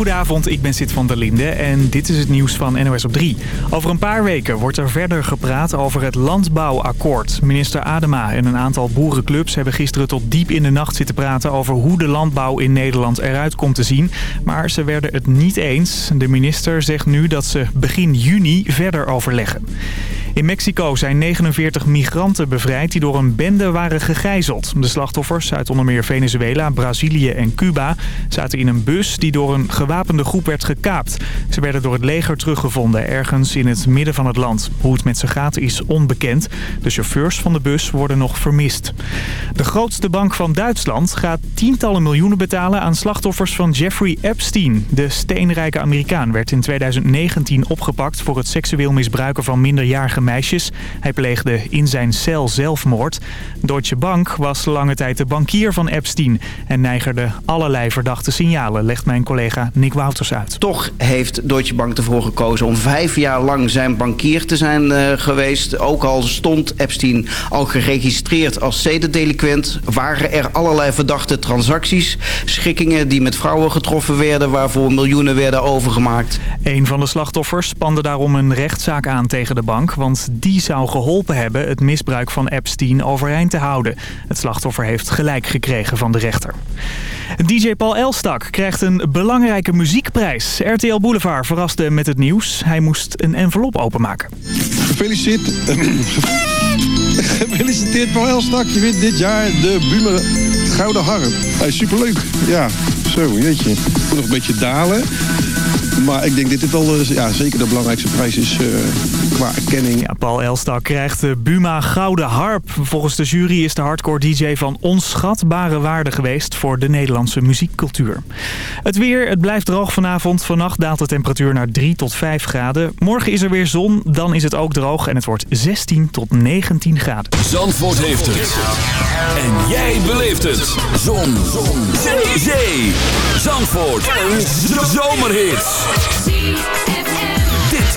Goedenavond, ik ben Sid van der Linde en dit is het nieuws van NOS op 3. Over een paar weken wordt er verder gepraat over het landbouwakkoord. Minister Adema en een aantal boerenclubs hebben gisteren tot diep in de nacht zitten praten... over hoe de landbouw in Nederland eruit komt te zien. Maar ze werden het niet eens. De minister zegt nu dat ze begin juni verder overleggen. In Mexico zijn 49 migranten bevrijd die door een bende waren gegijzeld. De slachtoffers uit onder meer Venezuela, Brazilië en Cuba zaten in een bus die door een gewapende groep werd gekaapt. Ze werden door het leger teruggevonden ergens in het midden van het land. Hoe het met ze gaat is onbekend. De chauffeurs van de bus worden nog vermist. De grootste bank van Duitsland gaat tientallen miljoenen betalen aan slachtoffers van Jeffrey Epstein. De steenrijke Amerikaan werd in 2019 opgepakt voor het seksueel misbruiken van minderjarige meisjes. Hij pleegde in zijn cel zelfmoord. Deutsche Bank was lange tijd de bankier van Epstein... en neigerde allerlei verdachte signalen, legt mijn collega Nick Wouters uit. Toch heeft Deutsche Bank ervoor gekozen om vijf jaar lang zijn bankier te zijn uh, geweest. Ook al stond Epstein al geregistreerd als zedendelinquent... waren er allerlei verdachte transacties, schikkingen die met vrouwen getroffen werden... waarvoor miljoenen werden overgemaakt. Een van de slachtoffers spande daarom een rechtszaak aan tegen de bank... want die zou geholpen hebben het misbruik van Epstein overeind te houden. Het slachtoffer heeft gelijk gekregen van de rechter. DJ Paul Elstak krijgt een belangrijke muziekprijs. RTL Boulevard verraste met het nieuws. Hij moest een envelop openmaken. Gefeliciteerd. Gefeliciteerd Paul Elstak. Je wint dit jaar de Buma Gouden Harp. Hey, superleuk. Ja, zo, weet je. Moet nog een beetje dalen. Maar ik denk dat dit wel ja, zeker de belangrijkste prijs is uh, qua erkenning. Ja, Paul Elstak krijgt de Buma Gouden Harp. Volgens de jury is de hardcore DJ van onschatbare waarde geweest voor de Nederlandse muziekcultuur. Het weer, het blijft droog vanavond. Vannacht daalt de temperatuur naar 3 tot 5 graden. Morgen is er weer zon, dan is het ook droog en het wordt 16 tot 19 graden. Zandvoort heeft het. En jij beleeft het. Zon. zon. Zee. Zee. Zandvoort. Een zomerhit.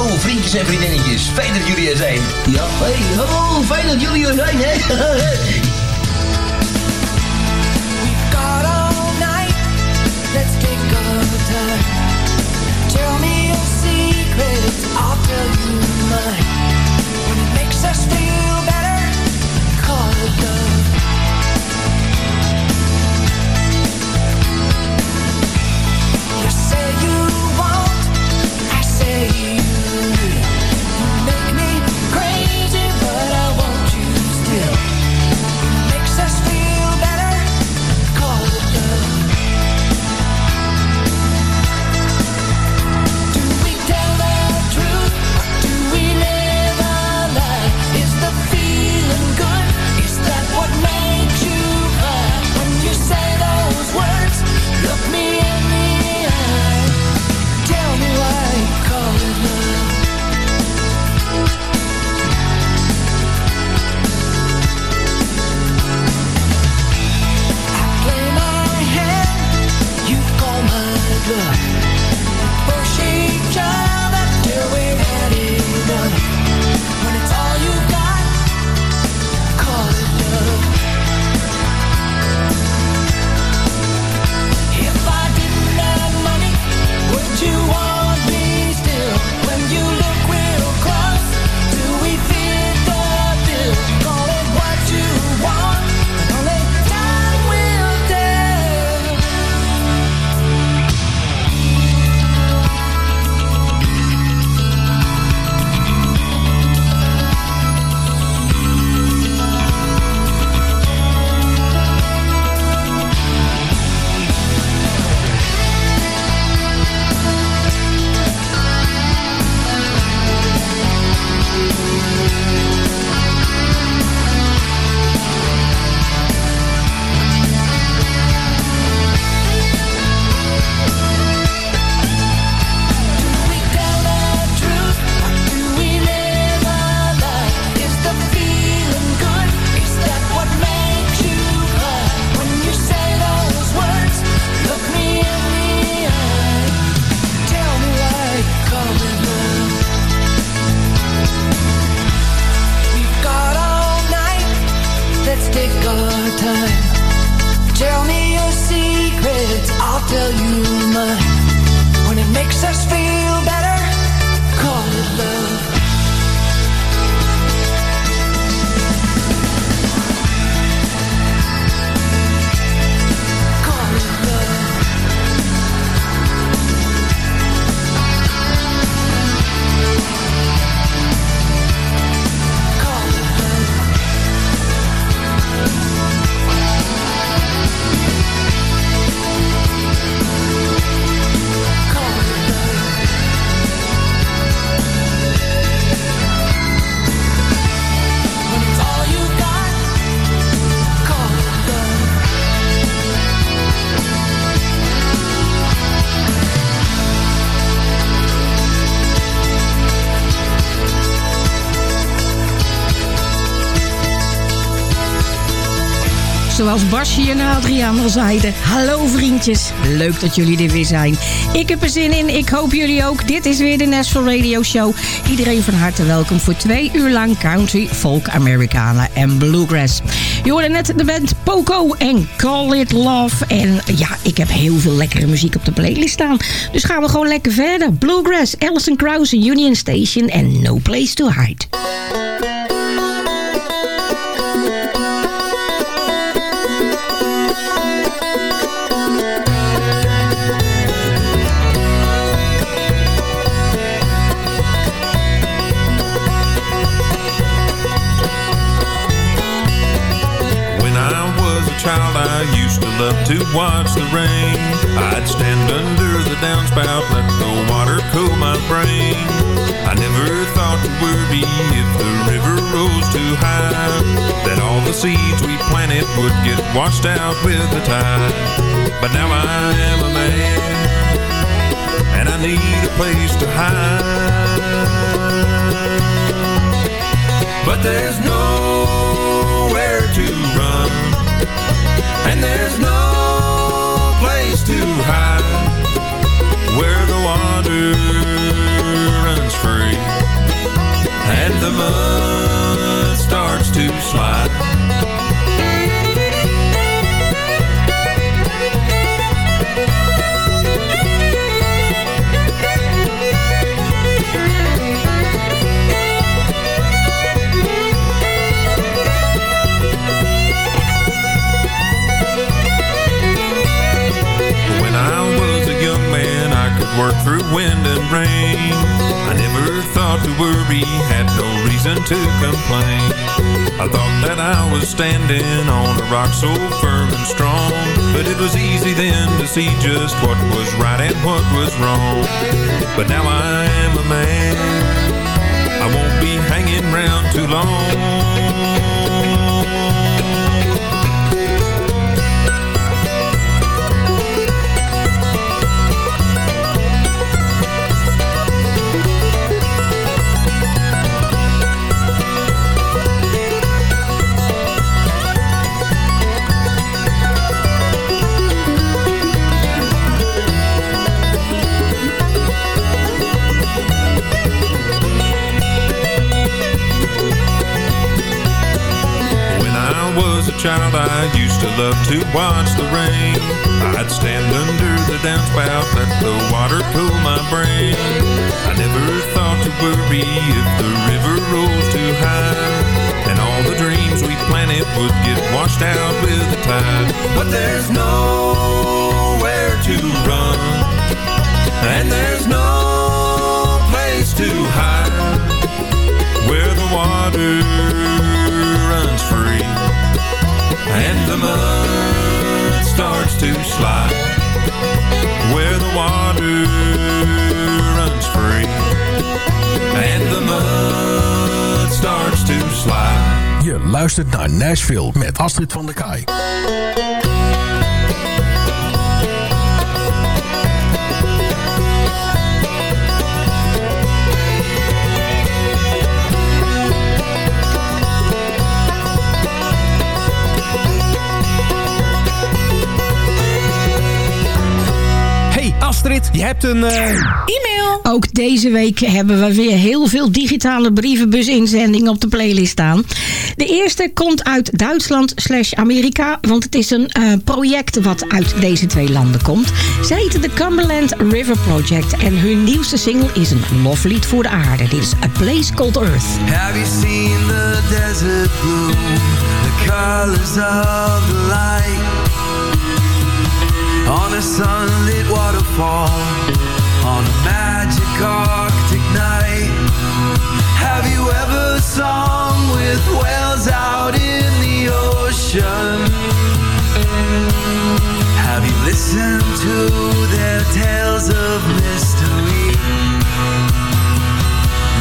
Hallo vriendjes en vriendinnetjes, fijn dat jullie er zijn. Ja, hey, hallo, fijn dat jullie er zijn, hè. got all night, let's take our time. Tell me your secrets, I'll tell you zoals Basje en Adriaan al zeiden. Hallo vriendjes, leuk dat jullie er weer zijn. Ik heb er zin in, ik hoop jullie ook. Dit is weer de Nashville Radio Show. Iedereen van harte welkom voor twee uur lang country, folk, Americana en bluegrass. Je hoorde net de band Poco en Call It Love. En ja, ik heb heel veel lekkere muziek op de playlist staan. Dus gaan we gewoon lekker verder. Bluegrass, Alison Krauss, Union Station en No Place to Hide. Love to watch the rain. I'd stand under the downspout, let the water cool my brain. I never thought to worry if the river rose too high, that all the seeds we planted would get washed out with the tide. But now I am a man, and I need a place to hide. And work through wind and rain. I never thought to worry, had no reason to complain. I thought that I was standing on a rock so firm and strong. But it was easy then to see just what was right and what was wrong. But now I am a man, I won't be hanging round too long. Child, I used to love to watch the rain. I'd stand under the downspout, let the water cool my brain. I never thought to worry if the river rolls too high. And all the dreams we planted would get washed out with the tide. But there's nowhere to run, and there's no place to hide where the water the mud starts to slide where the water runs free and the mud starts to slide Je luistert naar Nashville met Astrid van der Kaai. Je hebt een... eh, E-mail. Ook deze week hebben we weer heel veel digitale brievenbus-inzendingen op de playlist staan. De eerste komt uit Duitsland slash Amerika, want het is een eh, project wat uit deze twee landen komt. Ze heten de Cumberland River Project en hun nieuwste single is een loflied voor de aarde. Dit is A Place Called Earth. Have you seen the desert bloom? The colors of the light On a sunlit waterfall On a magic arctic night Have you ever sung with whales out in the ocean? Have you listened to their tales of mystery?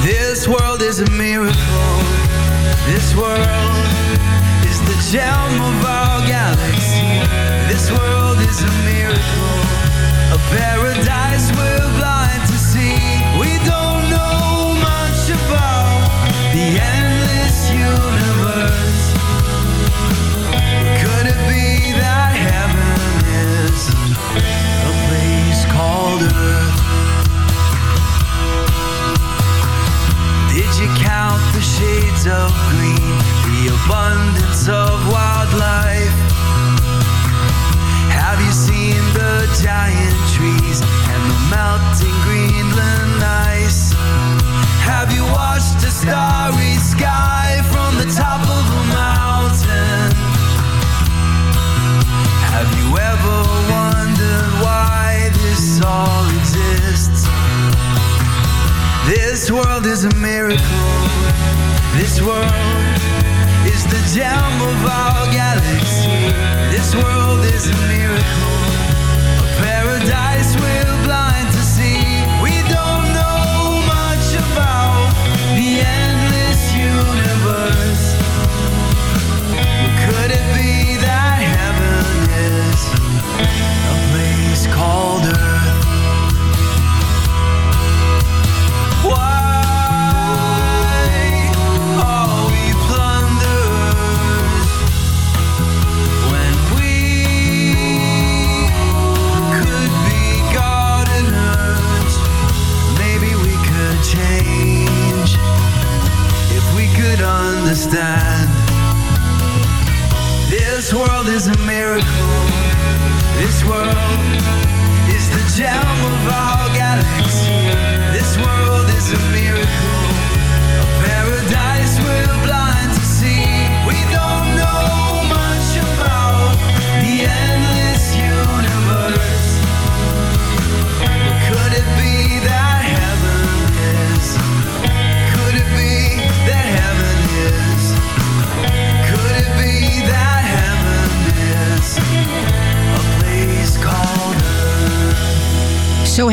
This world is a miracle. This world the gem of our galaxy. This world is a miracle. A paradise we're blind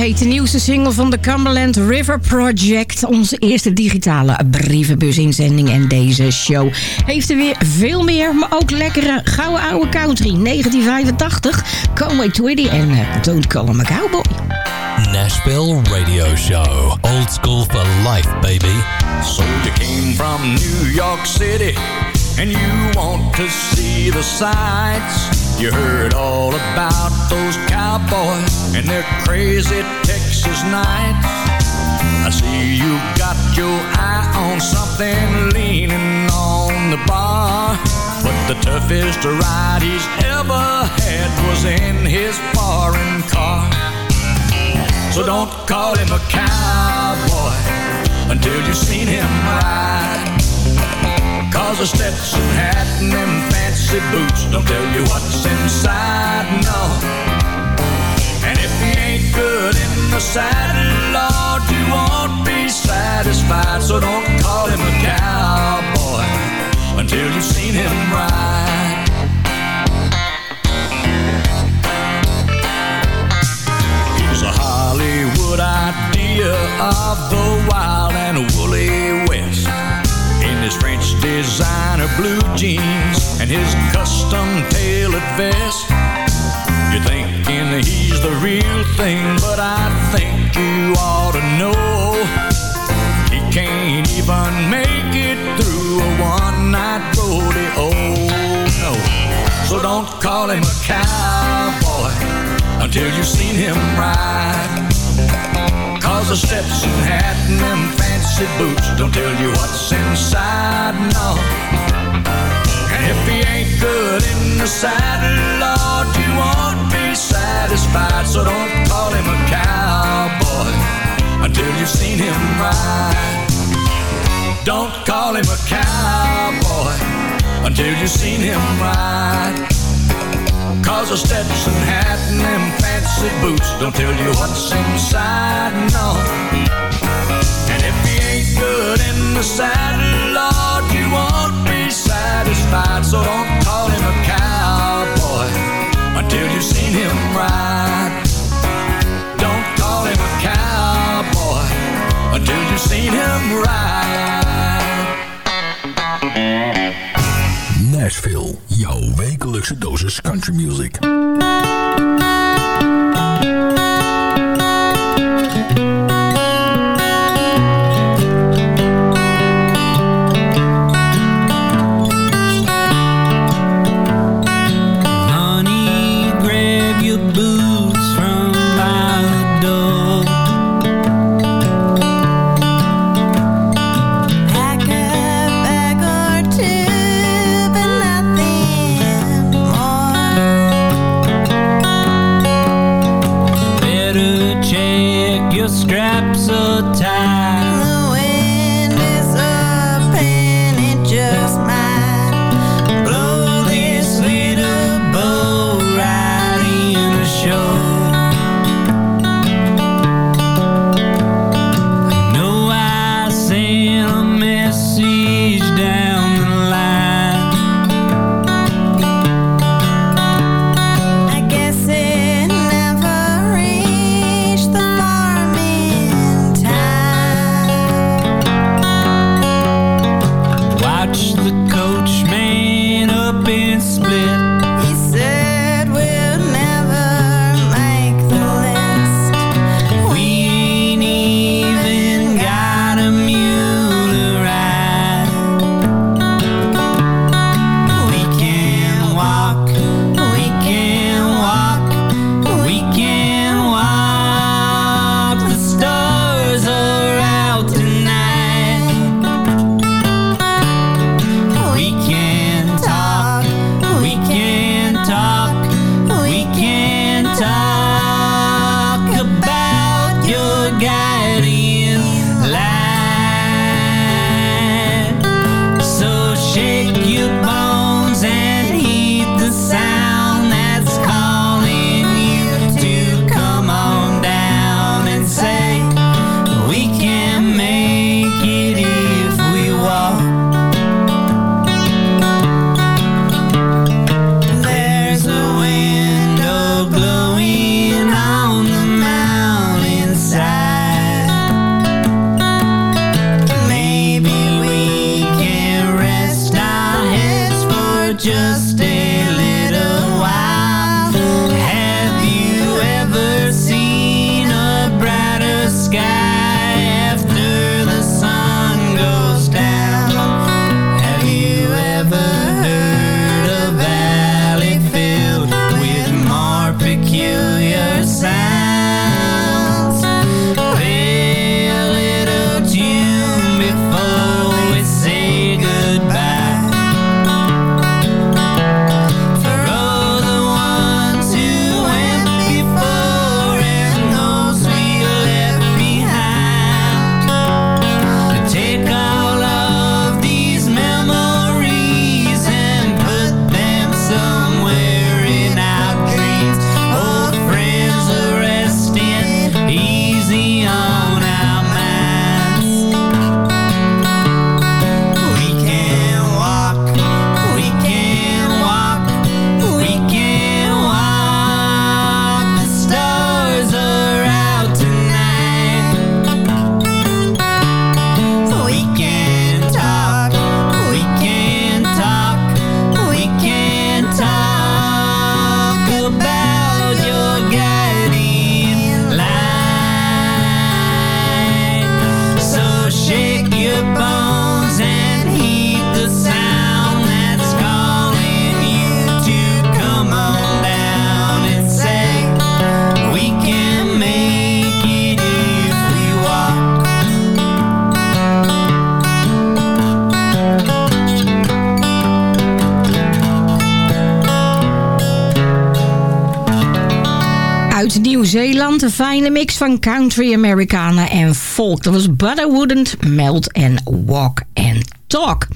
heet de nieuwste single van de Cumberland River Project. Onze eerste digitale brievenbusinzending. En deze show heeft er weer veel meer, maar ook lekkere gouden oude country. 1985, Conway Twitty en eh, Don't Call Him a Cowboy. Nashville Radio Show. Old school for life, baby. So you came from New York City and you want to see the sights. You heard all about those cowboys and their crazy Texas nights. I see you got your eye on something leaning on the bar. But the toughest ride he's ever had was in his foreign car. So don't call him a cowboy until you've seen him ride. Cause a Stetson hat and them fancy boots don't tell you what's inside, no. And if he ain't good in the saddle, Lord, you won't be satisfied. So don't call him a cowboy until you've seen him ride. He's a Hollywood idea of the wild and woolly West. His French designer blue jeans and his custom tailored vest. You're thinking he's the real thing, but I think you ought to know he can't even make it through a one-night rodeo. No, so don't call him a cowboy until you've seen him ride. Cause a Stetson hat and them fancy boots don't tell you what's inside, no. And if he ain't good in the saddle, Lord, you won't be satisfied. So don't call him a cowboy until you've seen him ride. Don't call him a cowboy until you've seen him ride. Cause a Stetson hat and them fancy boots don't tell you what's inside, no. And if he ain't good in the saddle, Lord, you won't be satisfied. So don't call him a cowboy until you've seen him ride. Don't call him a cowboy until you've seen him ride. Nashville, jouw wekelijkse dosis country music. Fijne mix van country, Americana en folk. Dat was But I Wouldn't Melt and Walk and Talk.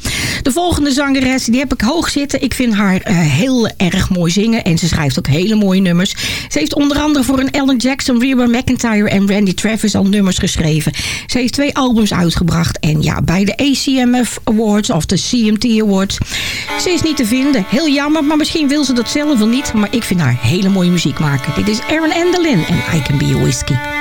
De volgende zangeres, die heb ik hoog zitten. Ik vind haar uh, heel erg mooi zingen. En ze schrijft ook hele mooie nummers. Ze heeft onder andere voor een Alan Jackson, Reba McIntyre en Randy Travis al nummers geschreven. Ze heeft twee albums uitgebracht. En ja, bij de ACMF Awards of de CMT Awards. Ze is niet te vinden. Heel jammer, maar misschien wil ze dat zelf wel niet. Maar ik vind haar hele mooie muziek maken. Dit is Aaron Endelin en I Can Be a Whiskey.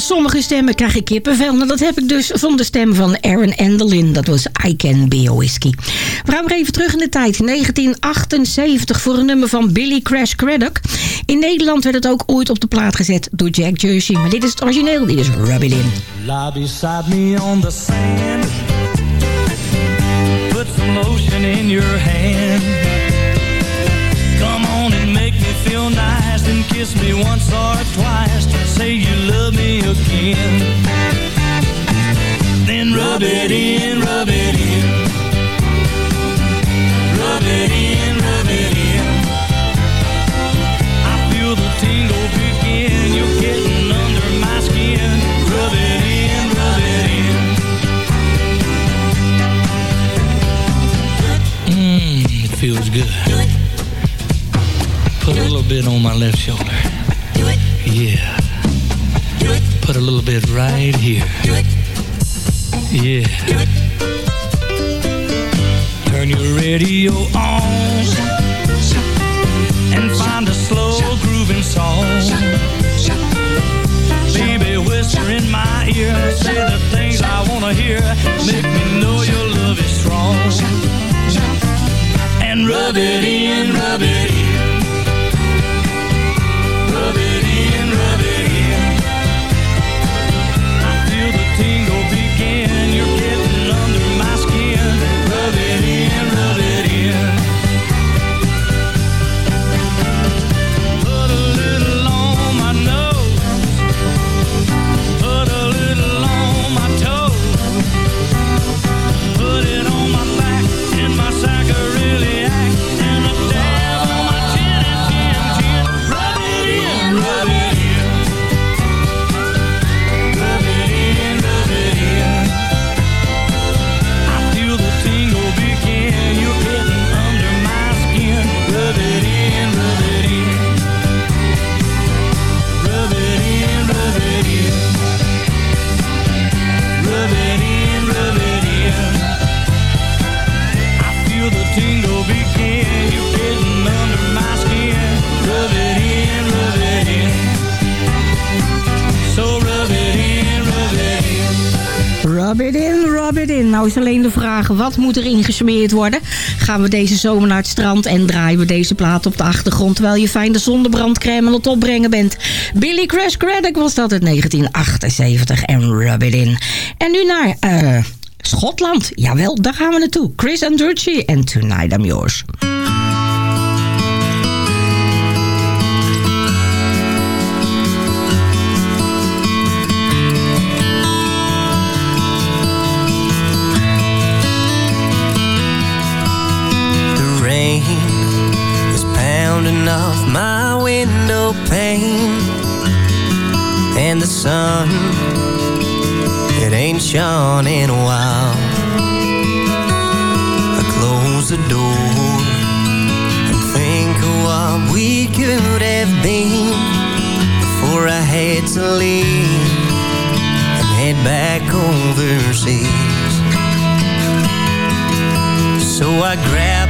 Sommige stemmen krijg ik kippenvel. Nou, dat heb ik dus van de stem van Aaron Endelin. Dat was I Can Be a Whiskey. We gaan weer even terug in de tijd. 1978 voor een nummer van Billy Crash Craddock. In Nederland werd het ook ooit op de plaat gezet door Jack Jersey. Maar dit is het origineel. Dit is Rub It In. Lie beside me on the sand Put some lotion in your hand kiss me once or twice Try say you love me again. Then rub it in, rub it in. Rub it in, rub it in. I feel the tingle begin. You're getting under my skin. Rub it in, rub it in. Mmm, it feels good left shoulder. Yeah. Put a little bit right here. Yeah. Turn your radio on and find a slow grooving song. Baby, whisper in my ear, say the things I wanna hear. Make me know your love is strong. And rub it in, rub it in. Nou is alleen de vraag, wat moet er ingesmeerd worden? Gaan we deze zomer naar het strand en draaien we deze plaat op de achtergrond... terwijl je fijn de aan het opbrengen bent. Billy Crash Craddock was dat uit 1978 en Rub it in. En nu naar eh, Schotland. Jawel, daar gaan we naartoe. Chris Andrucci en Tonight I'm Yours. What we could have been Before I had to leave and head back overseas. So I grab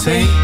say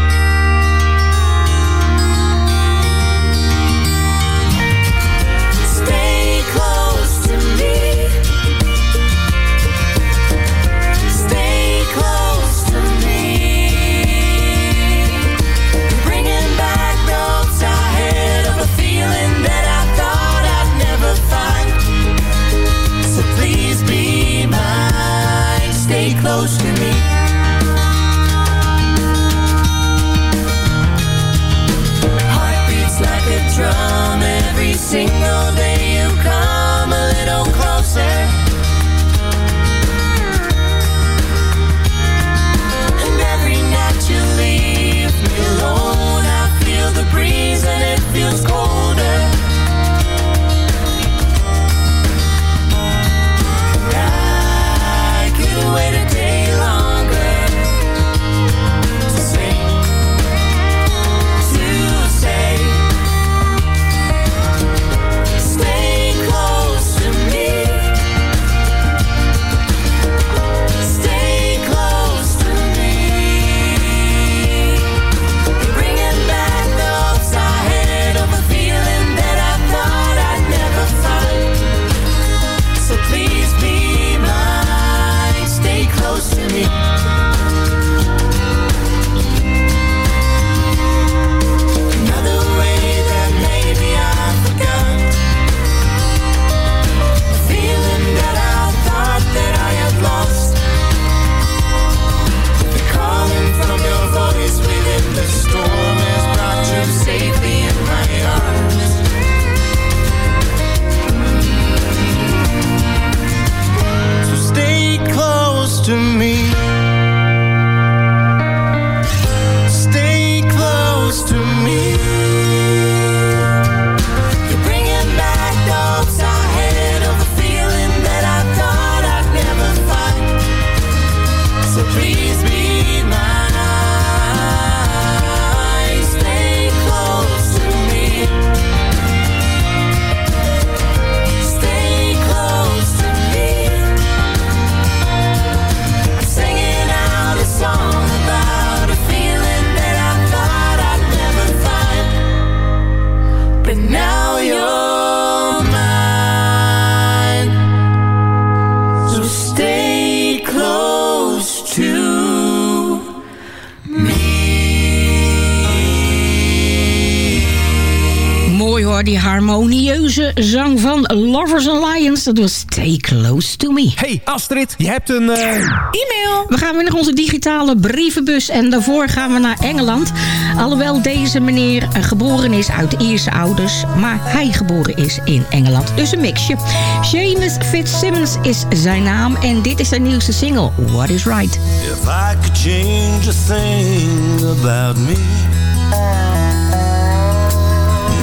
dat was Stay Close To Me. Hey Astrid, je hebt een... Eh, E-mail. We gaan weer naar onze digitale brievenbus en daarvoor gaan we naar Engeland. Alhoewel deze meneer eh, geboren is uit Ierse ouders, maar hij geboren is in Engeland. Dus een mixje. Seamus Fitzsimmons is zijn naam en dit is zijn nieuwste single, What Is Right. If I could change a thing about me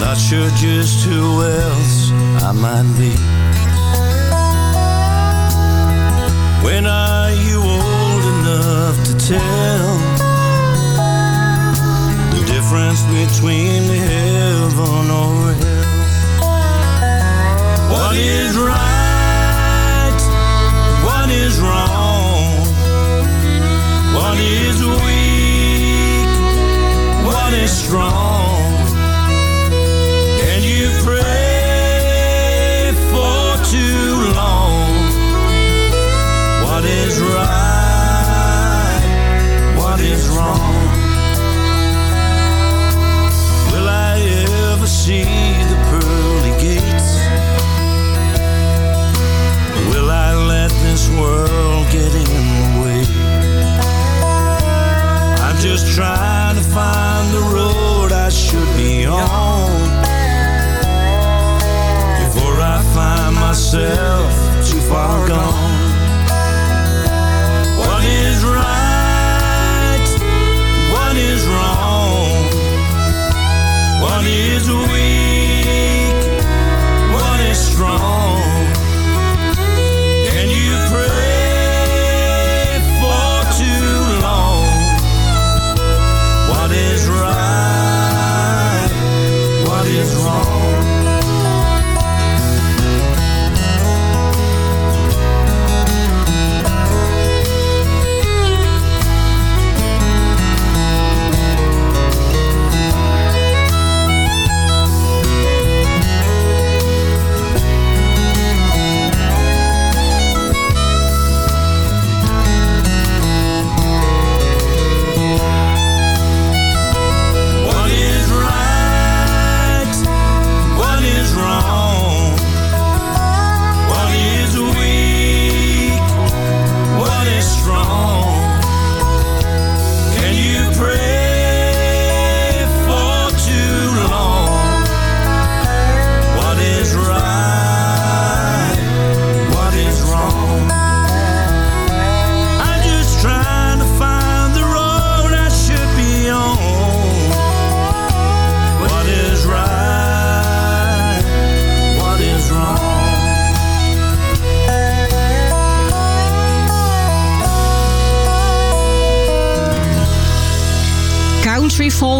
Not sure just who else I might be When are you old enough to tell the difference between heaven or hell? What is right?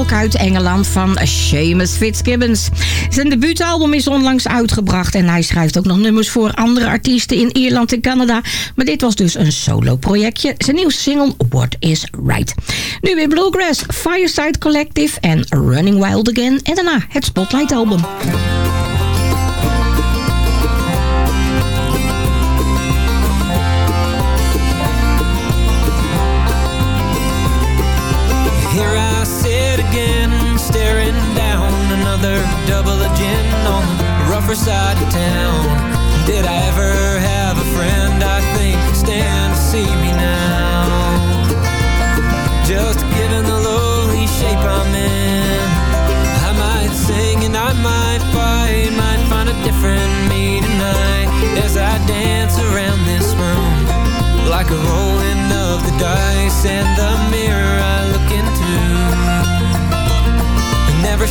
Folk uit Engeland van Seamus Fitzgibbons. Zijn debuutalbum is onlangs uitgebracht en hij schrijft ook nog nummers voor andere artiesten in Ierland en Canada. Maar dit was dus een solo projectje. Zijn nieuwste single What Is Right. Nu weer Bluegrass, Fireside Collective en Running Wild Again. En daarna het Spotlight album. Double of gin on the rougher side of town. Did I ever have a friend I think can stand to see me now? Just given the lowly shape I'm in, I might sing and I might fight, might find a different me tonight as I dance around this room like a rolling of the dice and the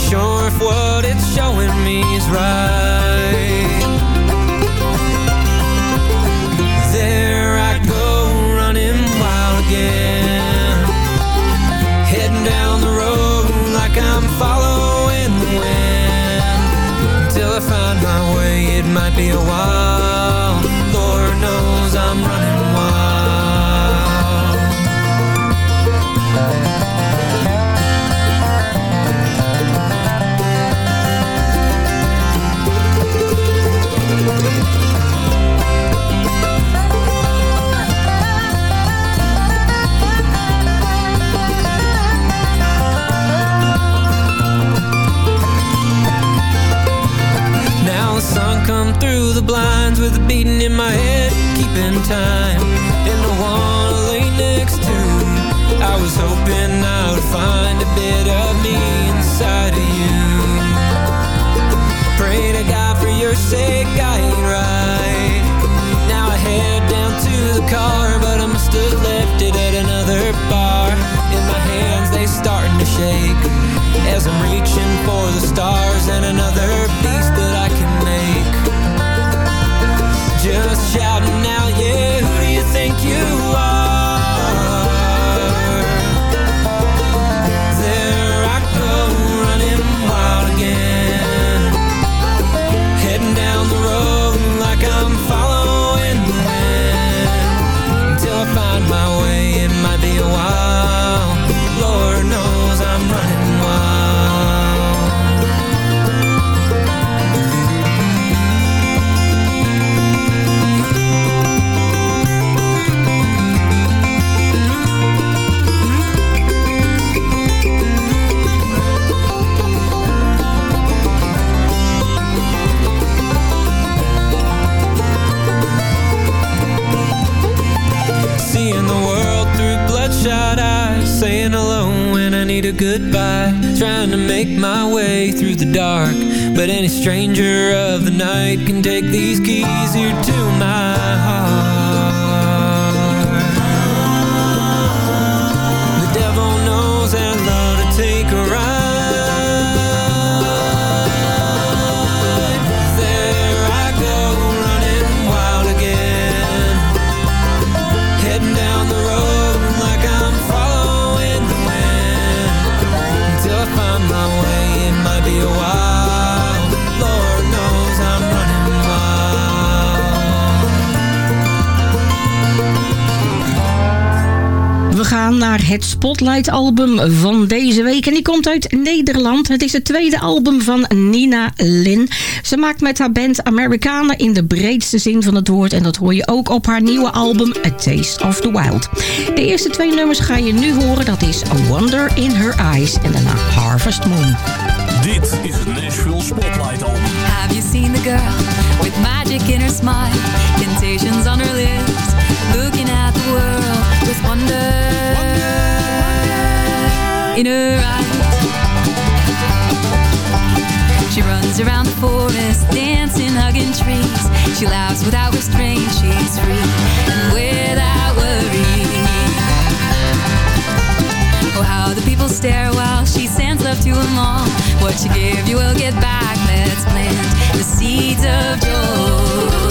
sure if what it's showing me is right. There I go, running wild again. Heading down the road like I'm following the wind. Until I find my way, it might be a while. Through the dark But any stranger of the night Can take these keys here to my heart gaan naar het Spotlight album van deze week. En die komt uit Nederland. Het is het tweede album van Nina Lin. Ze maakt met haar band Amerikanen in de breedste zin van het woord. En dat hoor je ook op haar nieuwe album A Taste of the Wild. De eerste twee nummers ga je nu horen. Dat is A Wonder in Her Eyes en daarna Harvest Moon. Dit is het Nashville Spotlight Album. Have you seen the girl with magic in her smile, temptations on her lips, looking at the world with wonder in her eyes? She runs around the forest, dancing, hugging trees. She laughs without restraint, she's free and without worry. Oh, how the people stare while she sends love to them all. What you give, you will get back. Let's plant the seeds of joy.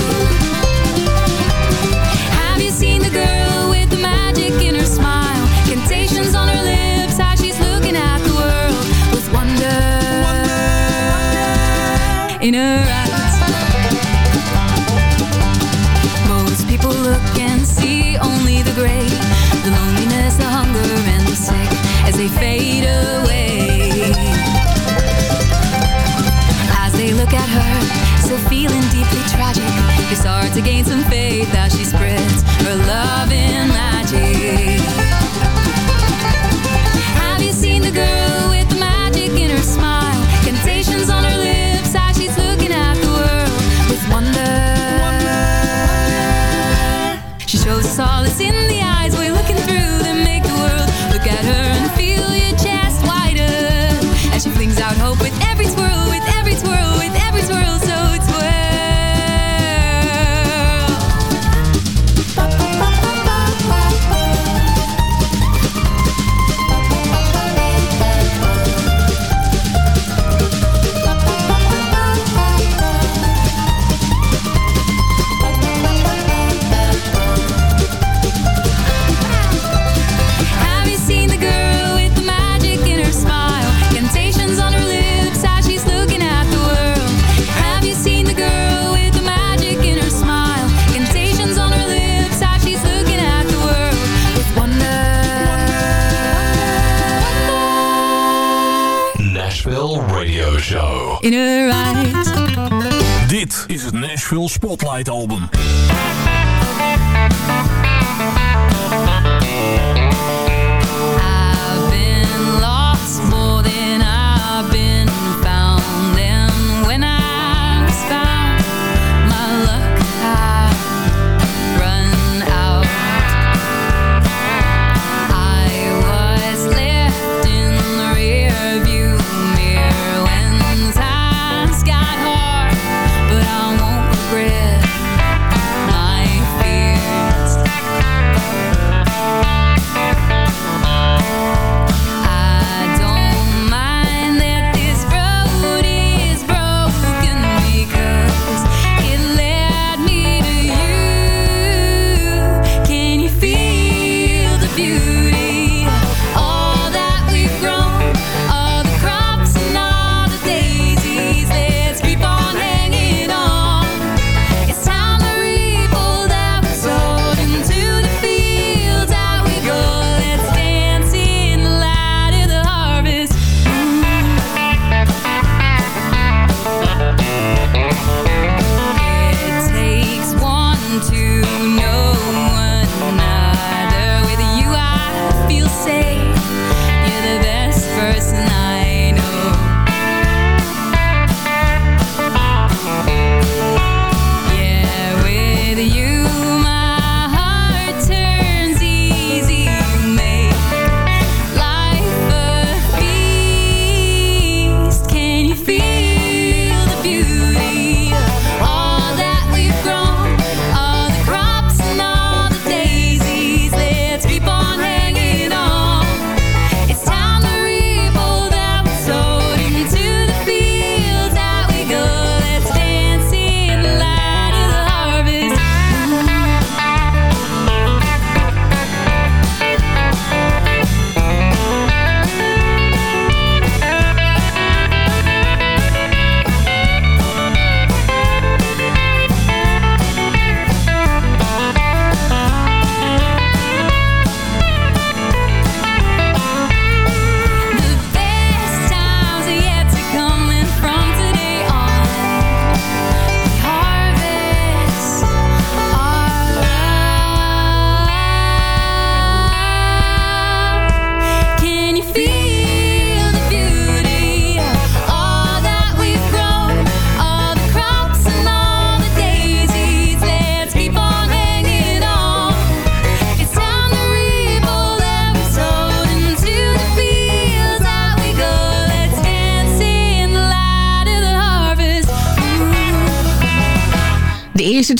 to gain some fame.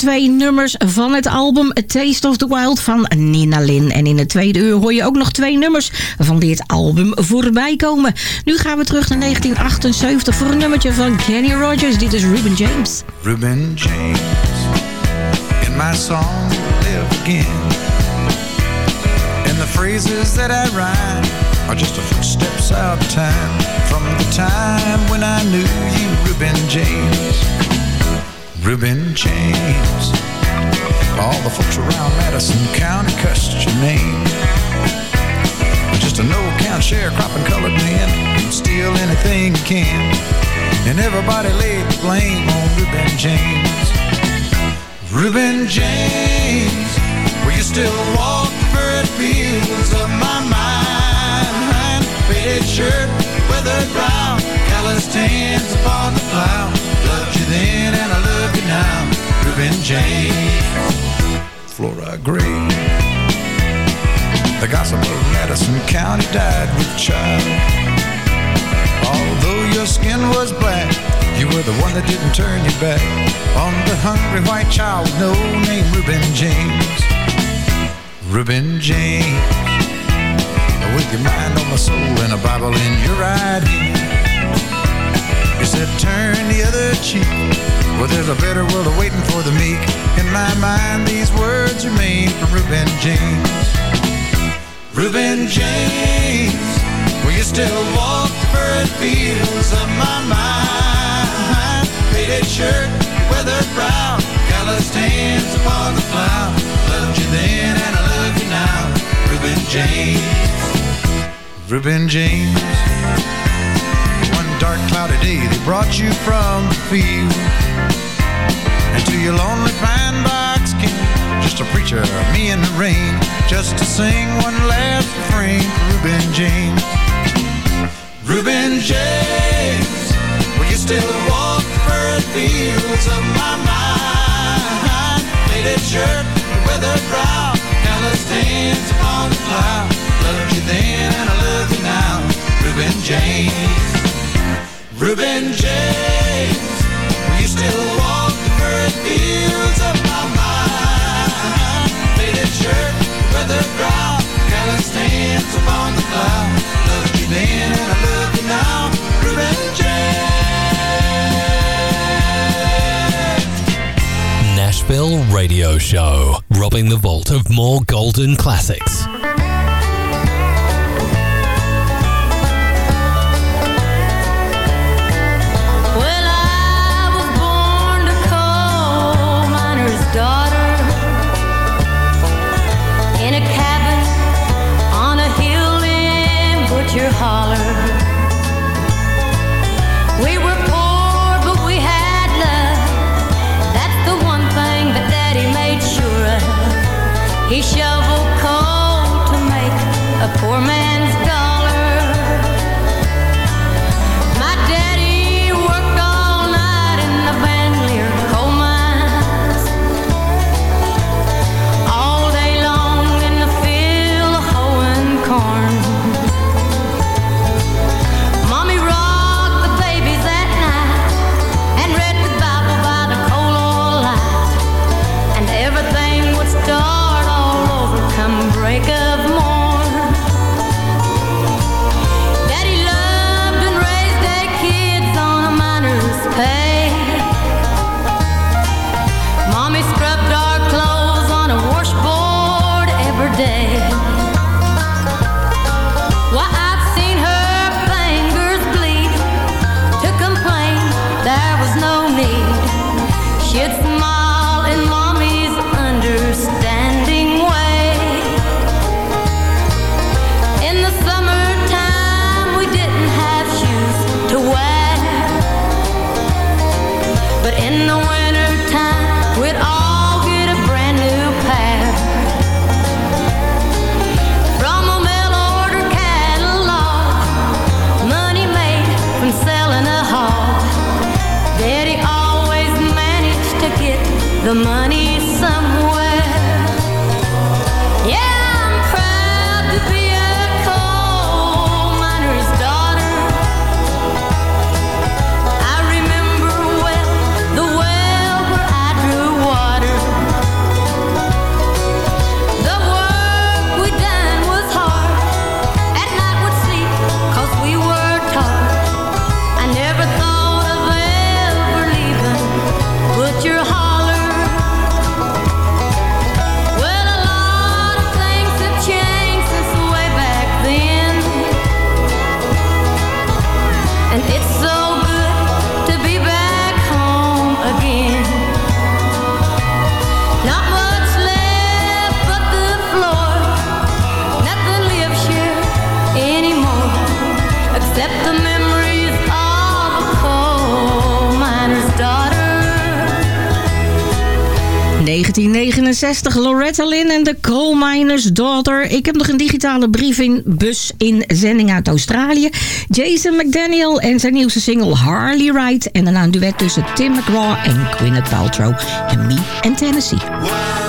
twee nummers van het album Taste of the Wild van Nina Lin. En in het tweede uur hoor je ook nog twee nummers van dit album voorbij komen. Nu gaan we terug naar 1978 voor een nummertje van Kenny Rogers. Dit is Ruben James. James, in my song live again. The phrases that I just a out time. From the time when I knew you, Ruben James. Reuben James. All the folks around Madison County cussed your name. Just a no-account sharecropping colored man who'd steal anything he can. And everybody laid the blame on Reuben James. Reuben James, will you still walk the furrowed fields of my mind? Faded shirt, weathered brow, calloused hands upon the plow. Now. Reuben James, Flora Gray. The gossip of Madison County died with child. Although your skin was black, you were the one that didn't turn your back on the hungry white child with no name, Reuben James. Reuben James. With your mind on my soul and a Bible in your right hand. You said turn the other cheek. Well, there's a better world awaiting for the meek. In my mind, these words remain from Reuben James. Reuben James, will you still walk the furrowed fields of my mind? Faded shirt, weathered brow, calloused hands upon the plow. Loved you then and I love you now. Reuben James, Reuben James. Dark cloudy day they brought you from the field and to your lonely pine box came just a preacher, me in the rain, just to sing one last refrain Reuben James. Reuben James, will you still walk the fields of my mind? Faded shirt, weathered brow, calloused hands upon the plow. Loved you then and I love you now. Reuben James, Reuben James, will you still walk the furrowed fields of my mind? Faded shirt, weathered brow, calloused hands upon the plow. Loved you then and I love you now. Reuben James. Nashville Radio Show, robbing the vault of more golden classics. 1969, Loretta Lynn en de Coal Miner's Daughter. Ik heb nog een digitale brief in bus in zending uit Australië. Jason McDaniel en zijn nieuwste single Harley Ride. En daarna een duet tussen Tim McGraw en Gwyneth Paltrow. En Me en Tennessee.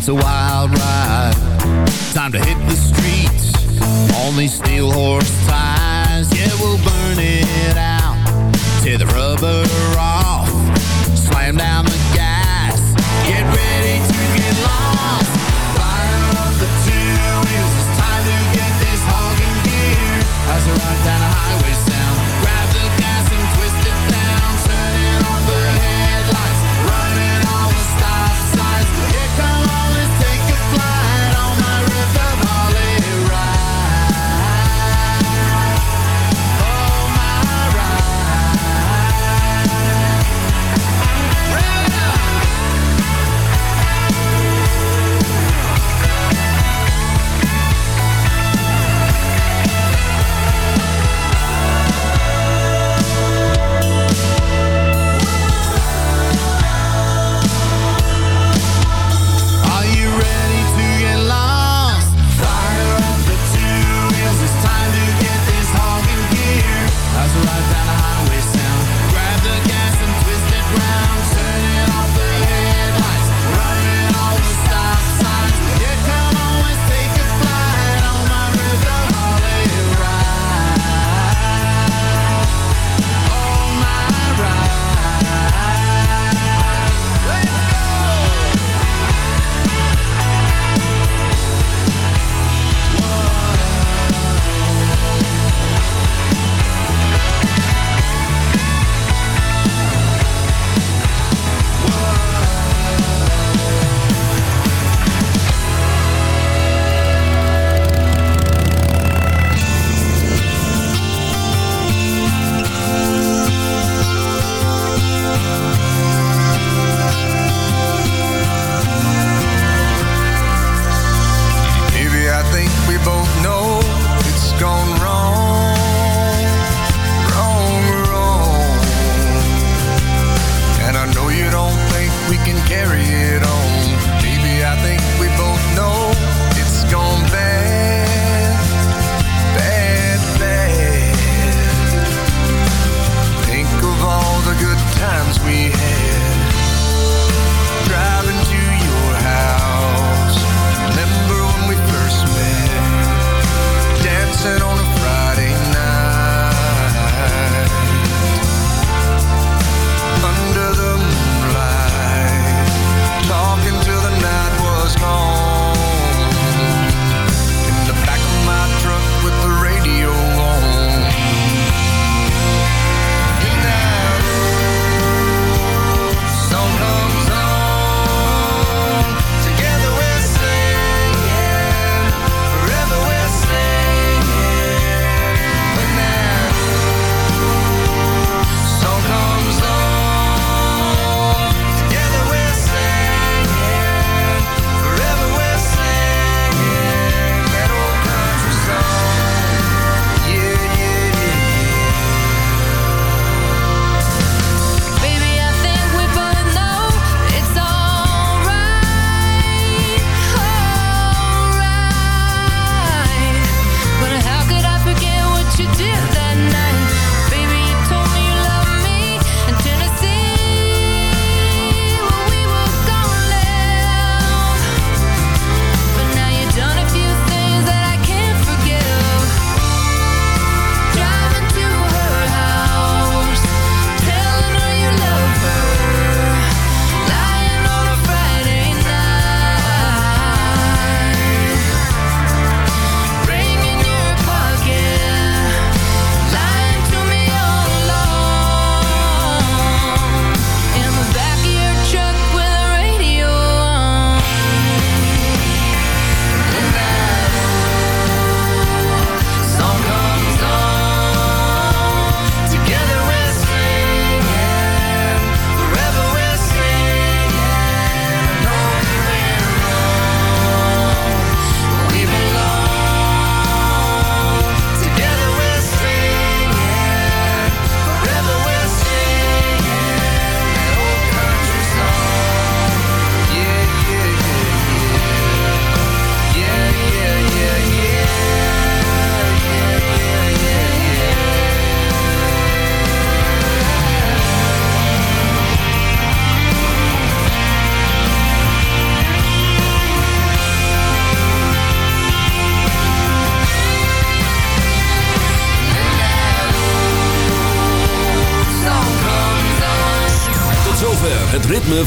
It's a wild ride. Time to hit the streets on these steel horse ties. Yeah, we'll burn it out till the rubber off. Slam down the gas, get ready to get